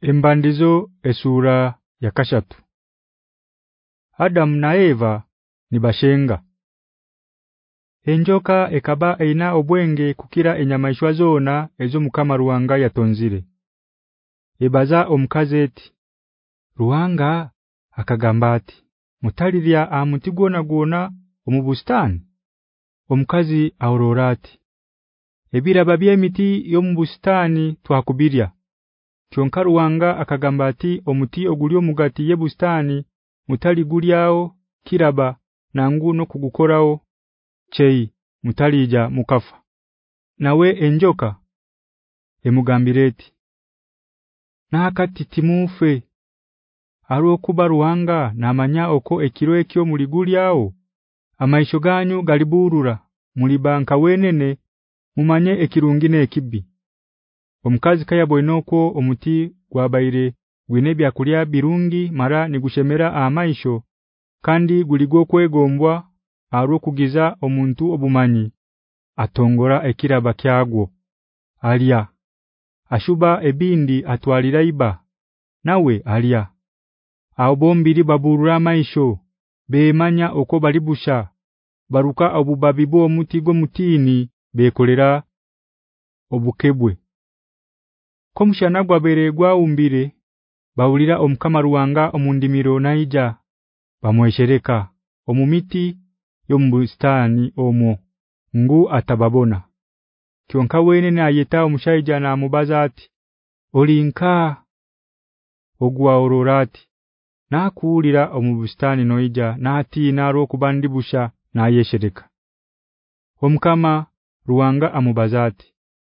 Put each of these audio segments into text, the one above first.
Embandizo esura ya kashatu Adam na Eva nibashenga Enjoka ekaba eina obwenge kukira enyamaishwa zona ezo mukama ruwanga yatonzire. Ebaza omukazi eti Ruwanga akagamba ati mutalirya amuti gona omubustani Omukazi aurora ati Ebira babye emiti yo mubustani twakubirya Kyonka ruwanga akagamba ati omuti oguli omugati yebustani mutali gulyao kiraba nangu no kugukorao chei mutalija mukafa. Nawe enjoka. Emugambireti na akati timufe Aro kuba ruwanga namanya oko ekiro ekyo muligulyao amaisho ganyu galiburura mulibanka wenene mumanye ekirungine ekibi Omukazi kayabonoko omuti gwabaire gwine bya kulya birungi mara nigushemera amaisho kandi guligo kwegombwa aro kugiza omuntu obumanyi atongora ekiraba kyagwo. Alia ashuba ebindi atwalira iba nawe alia Aobombiri baburura amaisho bemanya oko balibusha baruka obubabibo omuti gwo mutini bekolera obukebwe Komushana beregwa umbire bawulira omukama ruwanga omundimiro naija bamweshereka omumiti yombustani omwo ngu atababona. Kyonka wene nayeta omushaija na mubaza ati Olinka ogwa ororati nakuulira omubustani noija nati naro kubandibusha nayeshereka. Omkama ruwanga amubazati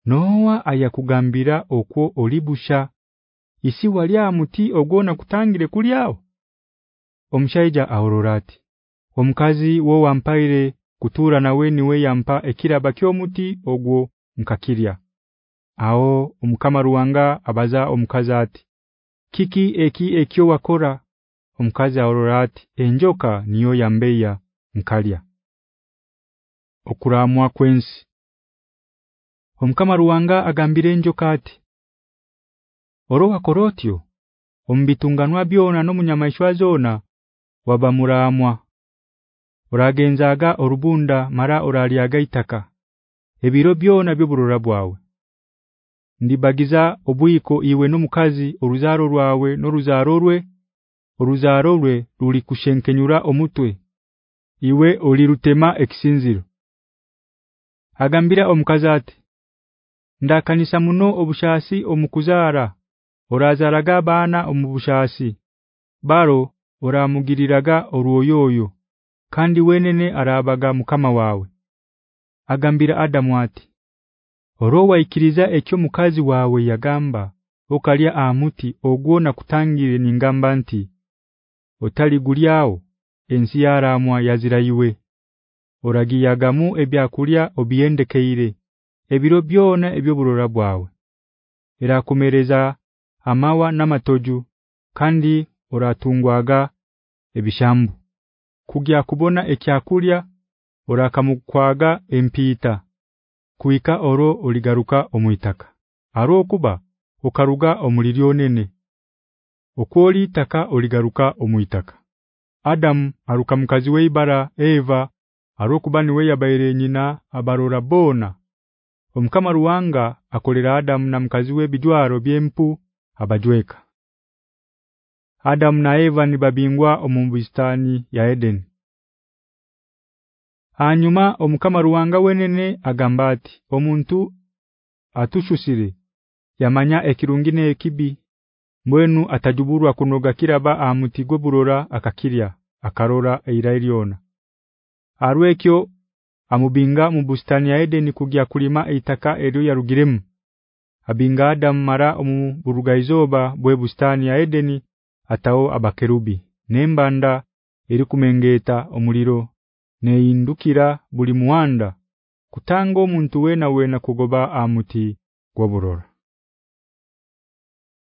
Noa ayakugambira okwo olibusha isi walya muti ogona kutangire kulyao Omushaija aurorati Omukazi wo wampaire kutura nawe niwe yampa ekiraba kyomuti ogwo nkakirya. Ao omukama ruwanga abaza omukazi ati Kiki eki ekyo wakora? Omukazi aurorati enjoka niyo yambeya nkalya. Okuramwa kwensi Omukama ruwanga agambire enjoka ati Orowa korotyo ombitunganwa byona no munyamaishwa zona wabamuramwa Uragenzaga orubunda mara uraliaga itaka Ebiro byona byoburura bwawe. Ndibagiza obuyiko iwe no mukazi oruzaro rwawe no rwe oruzaro rwe ruli kushenkenyura omutwe iwe olirutema ekisinziro. Agambira omukazi ati Ndakanisa muno obushasi omukuzara orazaraga bana omubushasi baro oramugiriraga oruoyoyo kandi wenene arabaga mukama wawe agambira Adamu ati Orowa ikiriza ekyo mukazi wawe yagamba okalya amuti ogwona kutangire ningamba nti otali gulyao ensi yaramwa yazirayiwe. Oragiyagamu ebyakulya obiyendekeire ebiro byona ebyo burora bwawe irakumereza amawa namatoju kandi oratungwaga ebishambu. Kugya kubona ekyakulya orakamukwaga empita kuika oro oligaruka omuitaka aro kuba ukaruga omuliryonene okoli taka oligaruka omuitaka Adam aruka mukazi we ibara Eva arokuba niwe yabaire nyina abarora bona omukama ruwanga akolera Adam na mkazi we bijwaro byempu abajweka Adam na Eva ni babingwa omumbustani ya Eden. Hanyuma omukama ruwanga wenene agambati omuntu atushusire yamanya ekirungine ekibi mwenu atajuburwa kunoga kiraba amutigo burora akakirya akarora eira iliona Arwekyo amubinga mu bustani ya Eden kugya kulima eitaka eryo yarugiremu abinga Adam mara omu burugayizoba bwe bustani ya Edeni atao abakerubi. Nembanda eri kumengeta omuliro. Neindukira buli muwanda. Kutanga omuntu wena wena kugoba amuti gwoburora